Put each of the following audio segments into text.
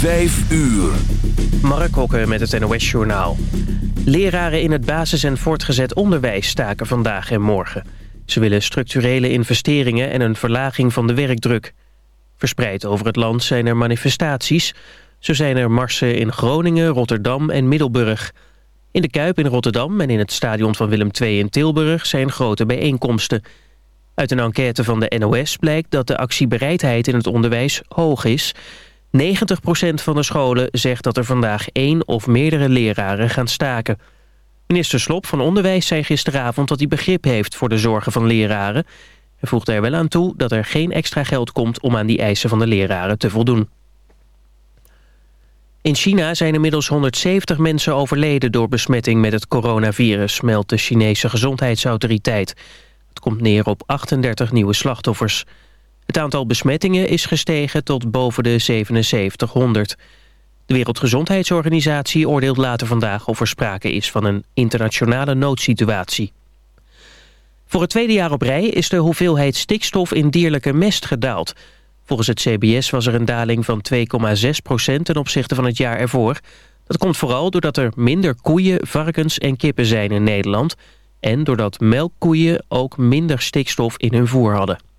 Vijf uur. Mark Hokke met het NOS Journaal. Leraren in het basis- en voortgezet onderwijs staken vandaag en morgen. Ze willen structurele investeringen en een verlaging van de werkdruk. Verspreid over het land zijn er manifestaties. Zo zijn er marsen in Groningen, Rotterdam en Middelburg. In de Kuip in Rotterdam en in het stadion van Willem II in Tilburg zijn grote bijeenkomsten. Uit een enquête van de NOS blijkt dat de actiebereidheid in het onderwijs hoog is... 90% van de scholen zegt dat er vandaag één of meerdere leraren gaan staken. Minister Slop van Onderwijs zei gisteravond dat hij begrip heeft voor de zorgen van leraren. Hij voegde er wel aan toe dat er geen extra geld komt om aan die eisen van de leraren te voldoen. In China zijn inmiddels 170 mensen overleden door besmetting met het coronavirus, meldt de Chinese gezondheidsautoriteit. Het komt neer op 38 nieuwe slachtoffers. Het aantal besmettingen is gestegen tot boven de 7700. De Wereldgezondheidsorganisatie oordeelt later vandaag of er sprake is van een internationale noodsituatie. Voor het tweede jaar op rij is de hoeveelheid stikstof in dierlijke mest gedaald. Volgens het CBS was er een daling van 2,6 procent ten opzichte van het jaar ervoor. Dat komt vooral doordat er minder koeien, varkens en kippen zijn in Nederland... en doordat melkkoeien ook minder stikstof in hun voer hadden.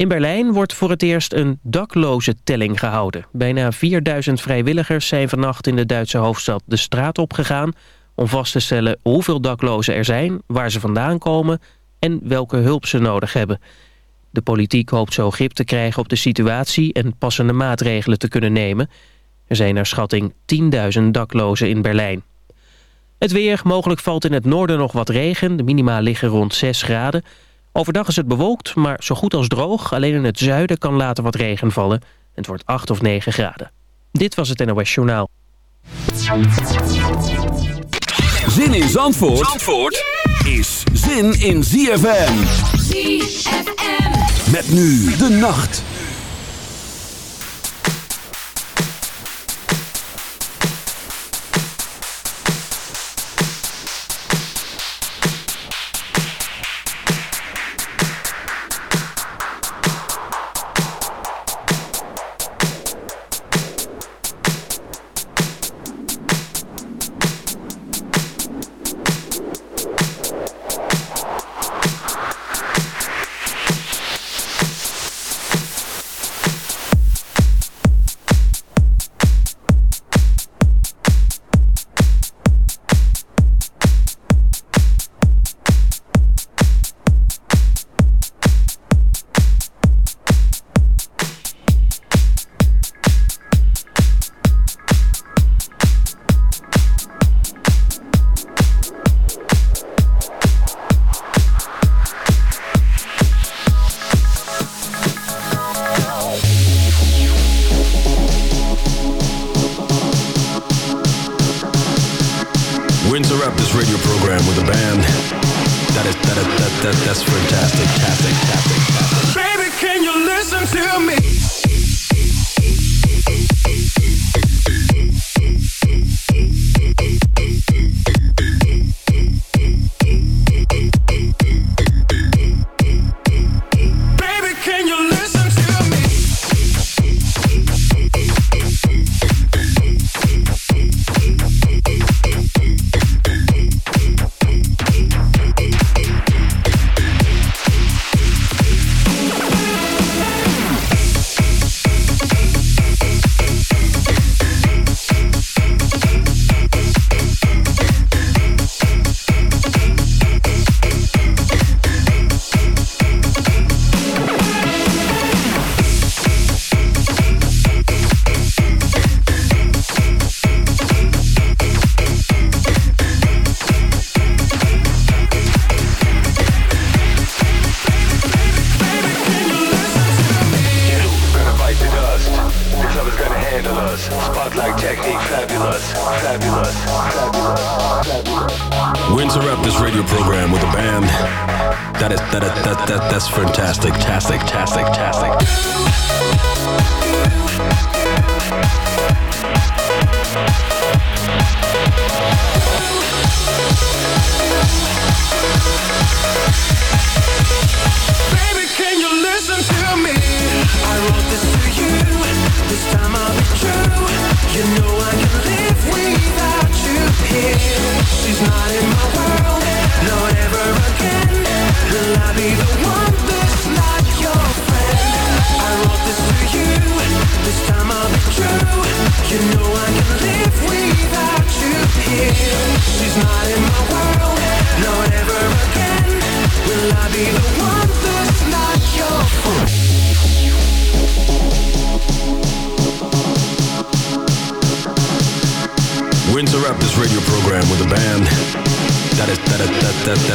In Berlijn wordt voor het eerst een dakloze telling gehouden. Bijna 4000 vrijwilligers zijn vannacht in de Duitse hoofdstad de straat opgegaan... om vast te stellen hoeveel daklozen er zijn, waar ze vandaan komen... en welke hulp ze nodig hebben. De politiek hoopt zo grip te krijgen op de situatie... en passende maatregelen te kunnen nemen. Er zijn naar schatting 10.000 daklozen in Berlijn. Het weer, mogelijk valt in het noorden nog wat regen. De minima liggen rond 6 graden... Overdag is het bewolkt, maar zo goed als droog. Alleen in het zuiden kan later wat regen vallen. Het wordt 8 of 9 graden. Dit was het NOS Journaal. Zin in Zandvoort, Zandvoort is zin in ZFM. ZFM. Met nu de nacht.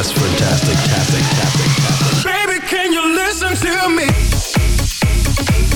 That's fantastic, fantastic, fantastic. Baby, can you listen to me?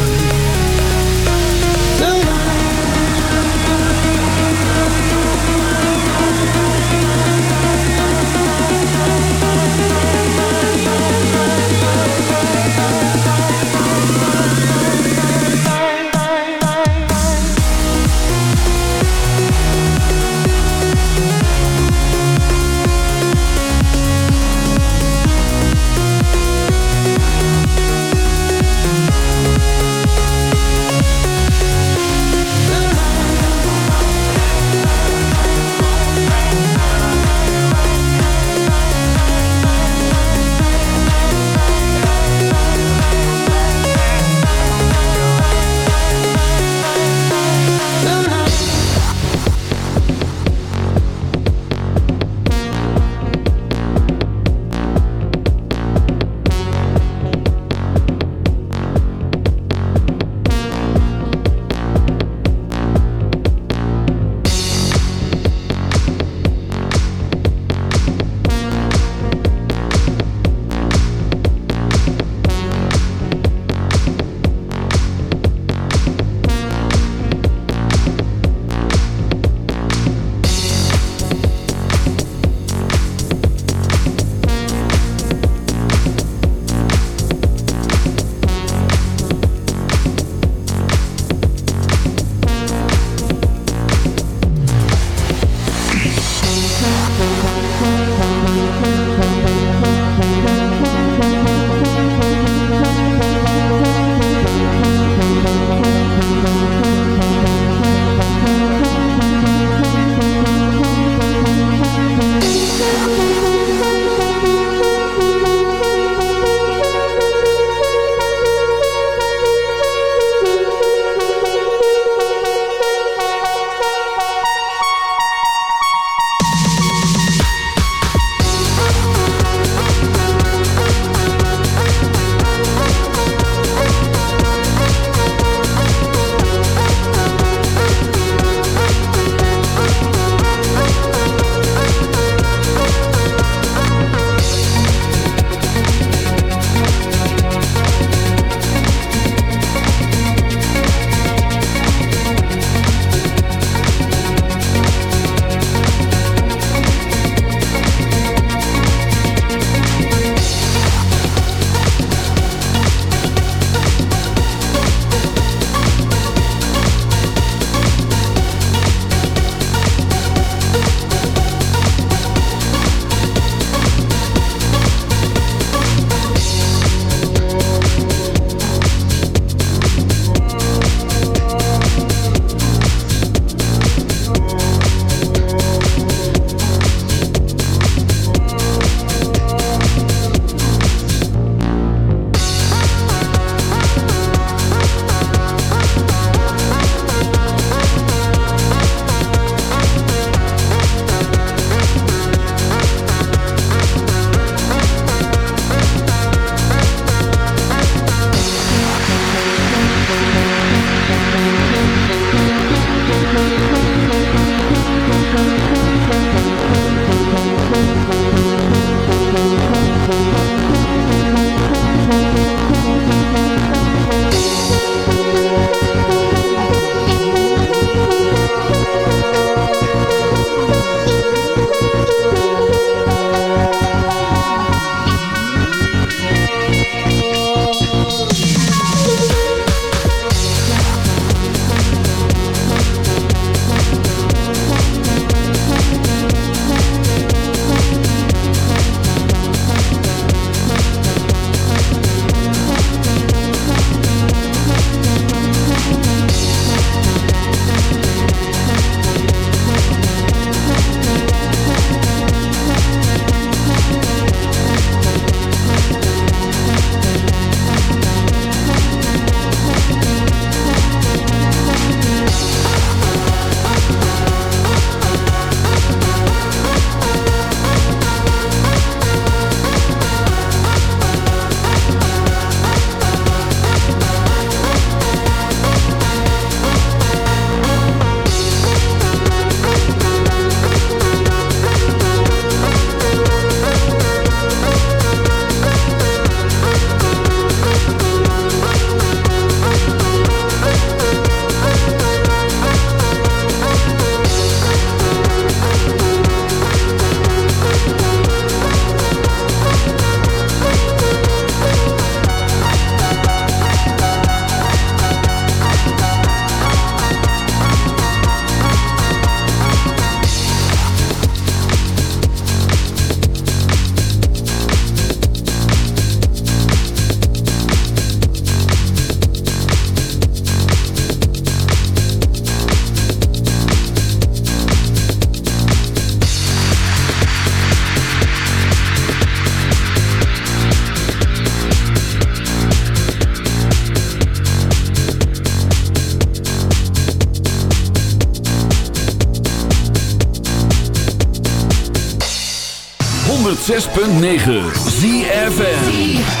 106.9 ZFN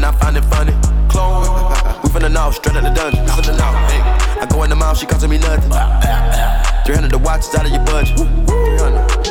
Cloning, I find it funny. Clone, we finna know, straight out the dungeon. Finna know, hey. I go in the mouth, she costing me nothing. 300 the watch is out of your budget. 300.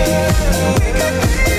We could be.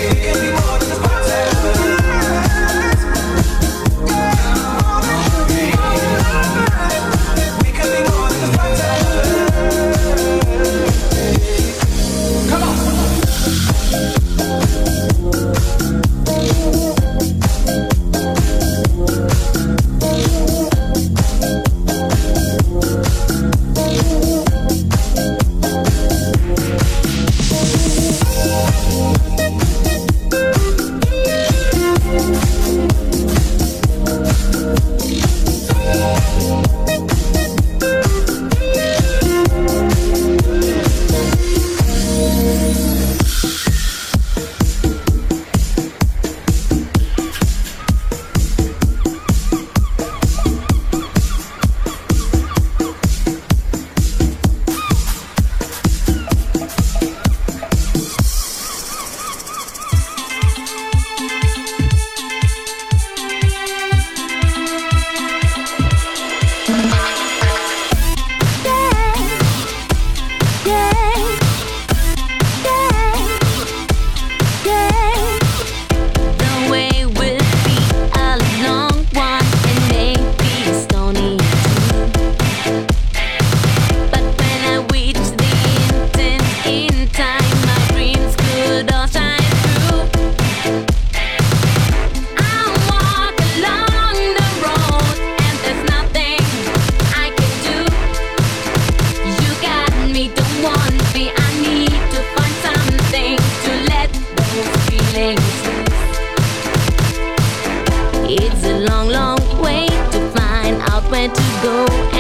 go.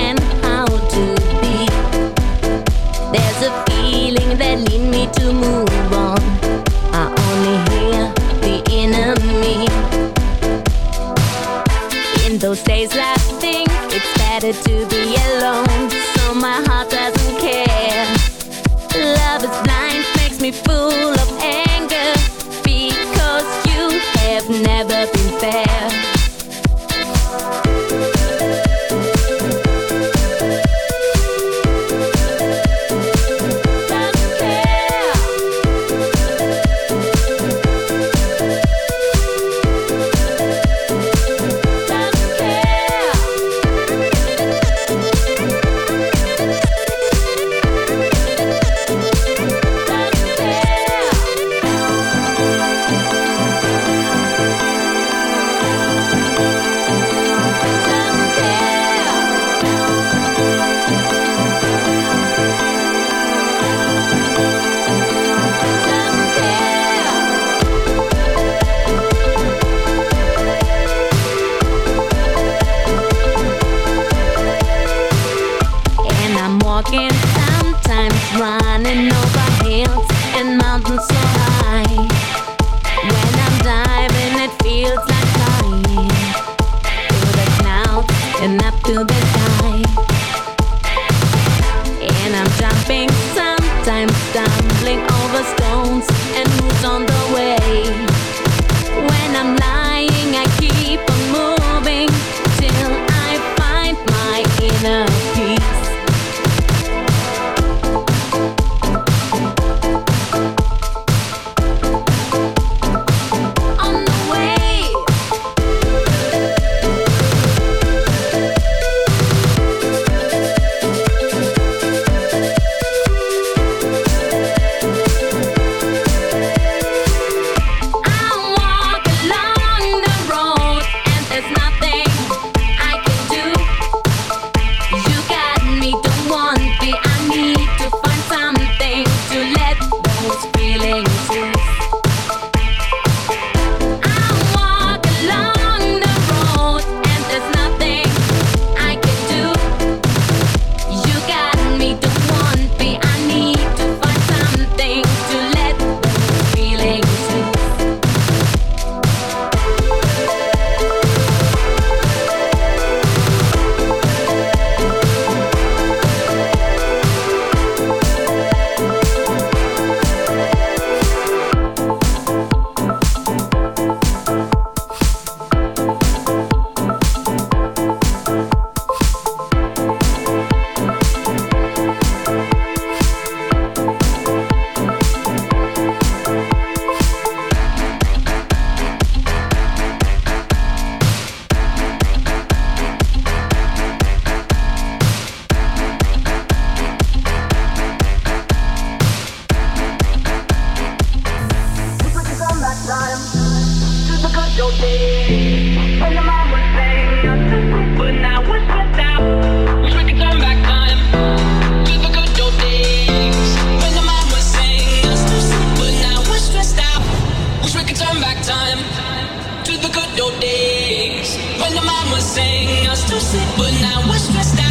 but now we're stressed out.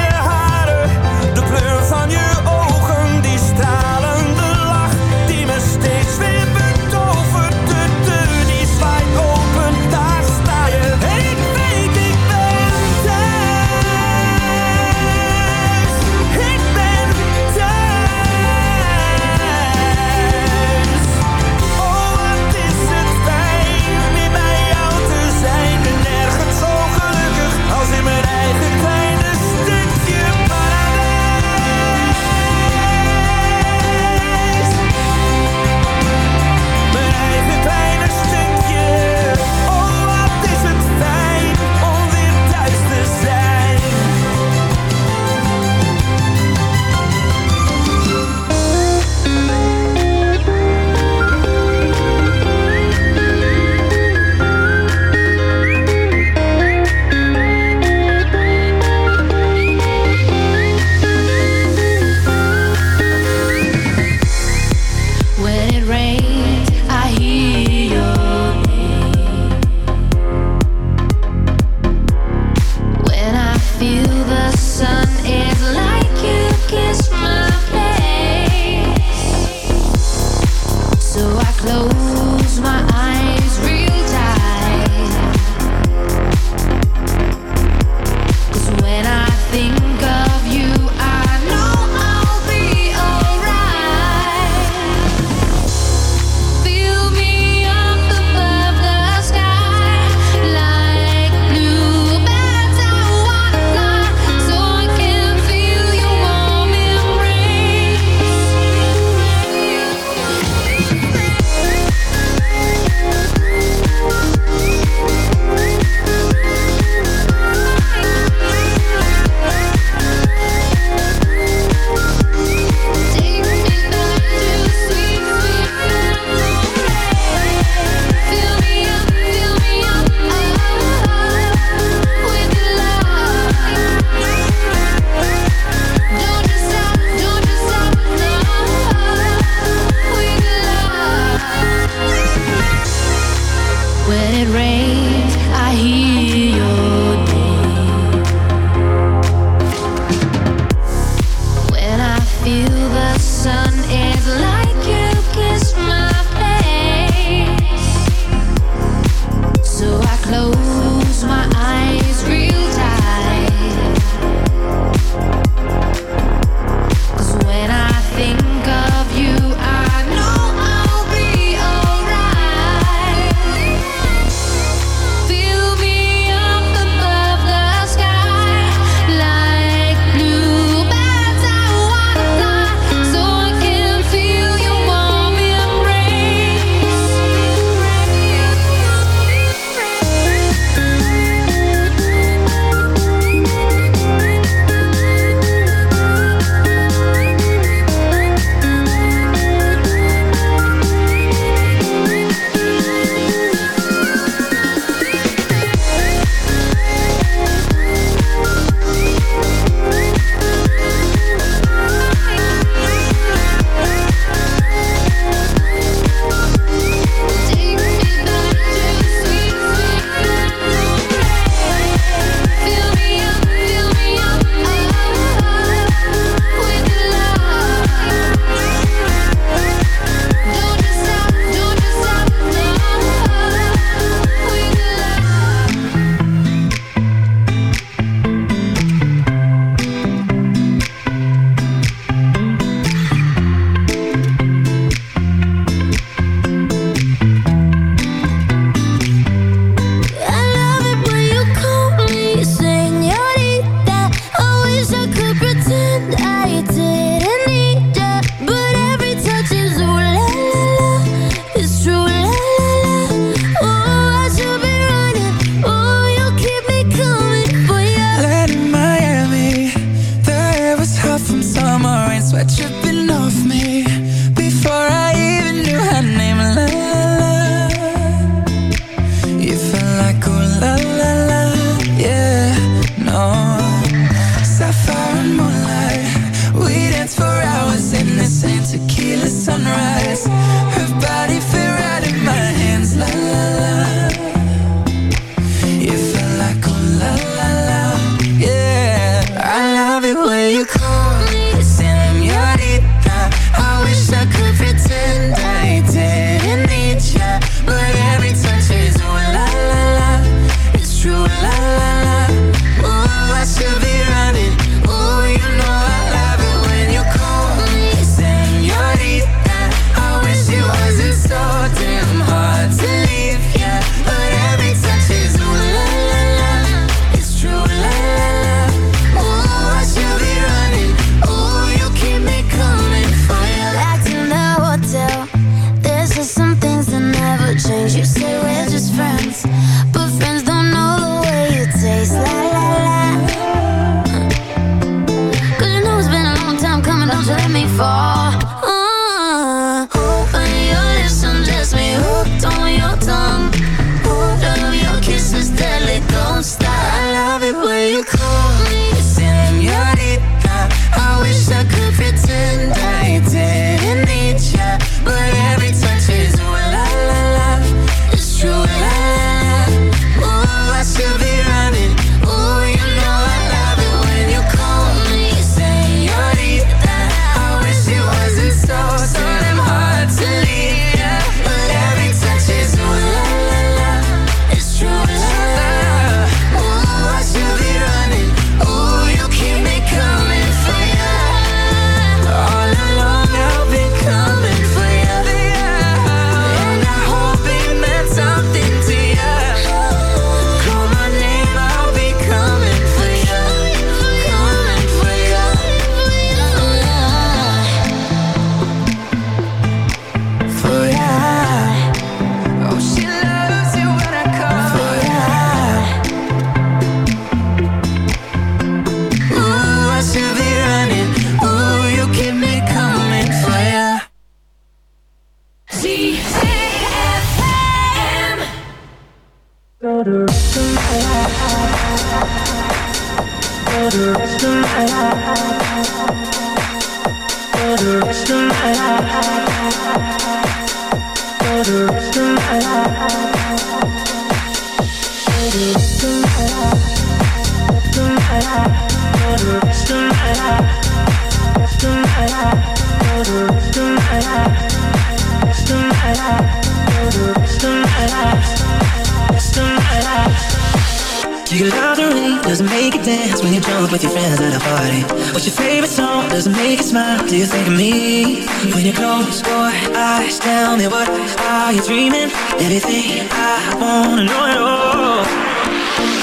does it make you smile? Do you think of me? When you close your eyes, tell me what are you dreaming? Everything I wanna know at all.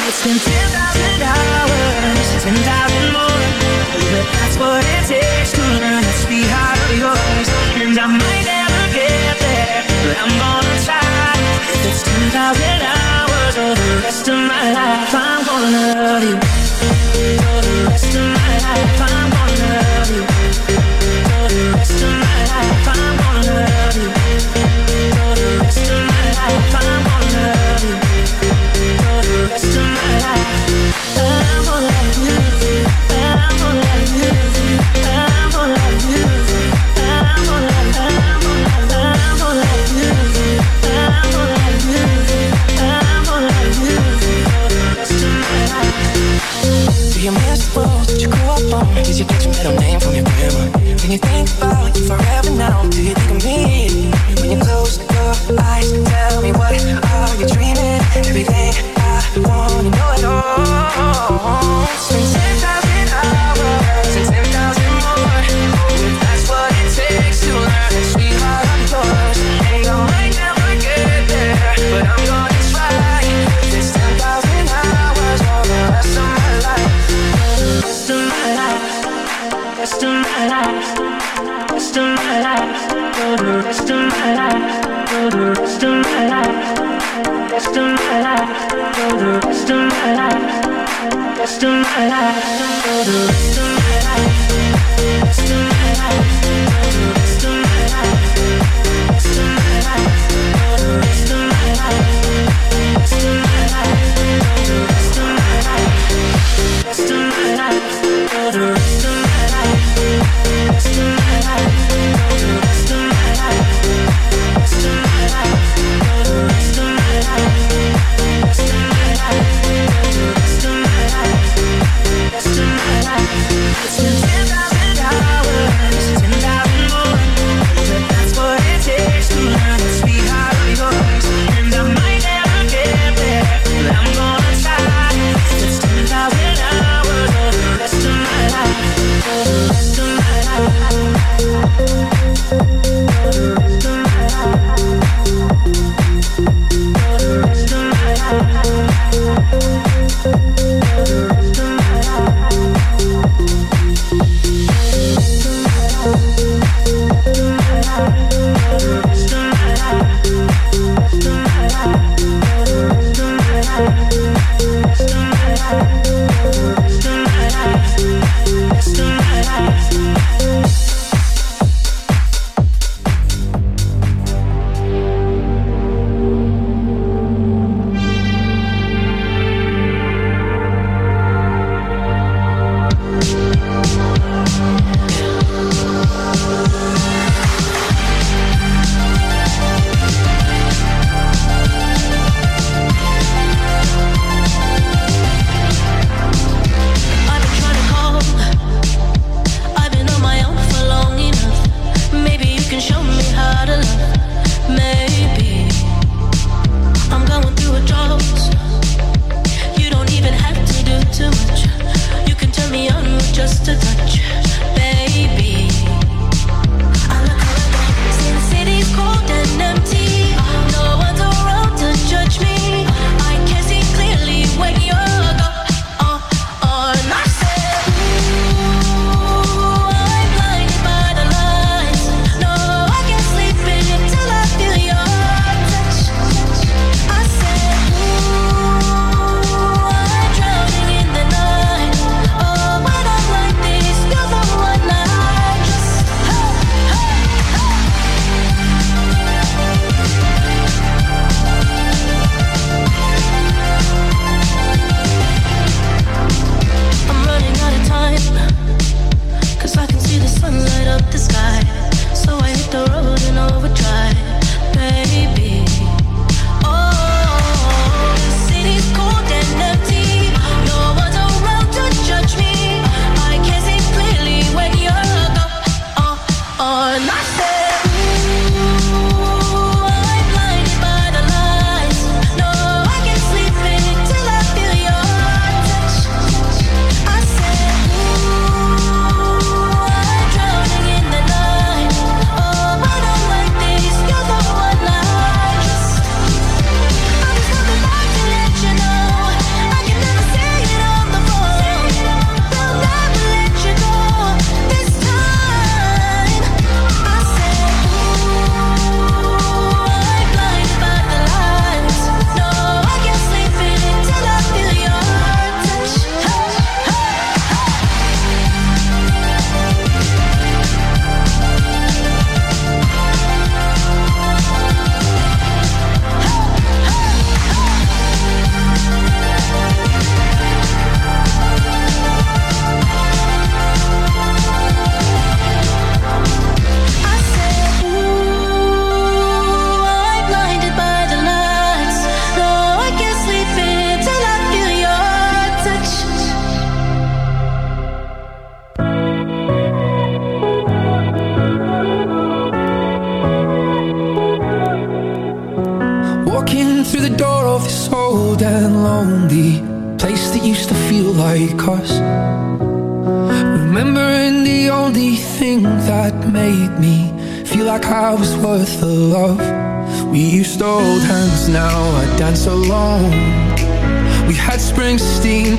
It's been 10,000 hours, 10,000 more But that's what it takes to learn to be heart of yours And I might never get there, but I'm gonna try If it's 10,000 hours or the rest of my life I'm gonna love you For the rest of my life I'm Can you think about you forever now? Do you think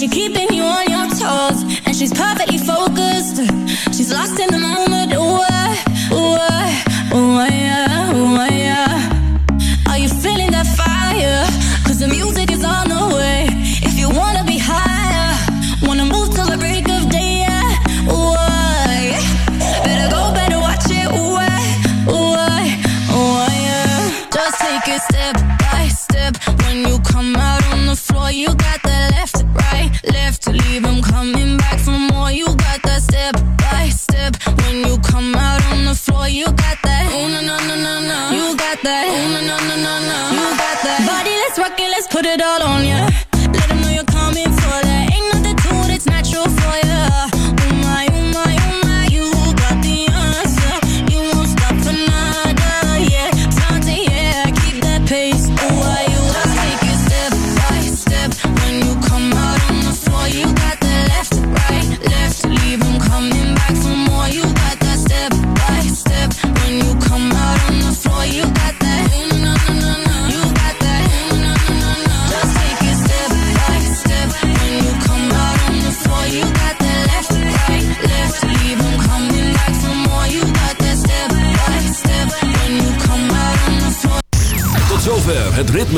She keeping you on your toes And she's perfectly focused She's lost in the moment Ooh, ooh, ooh, yeah, ooh, yeah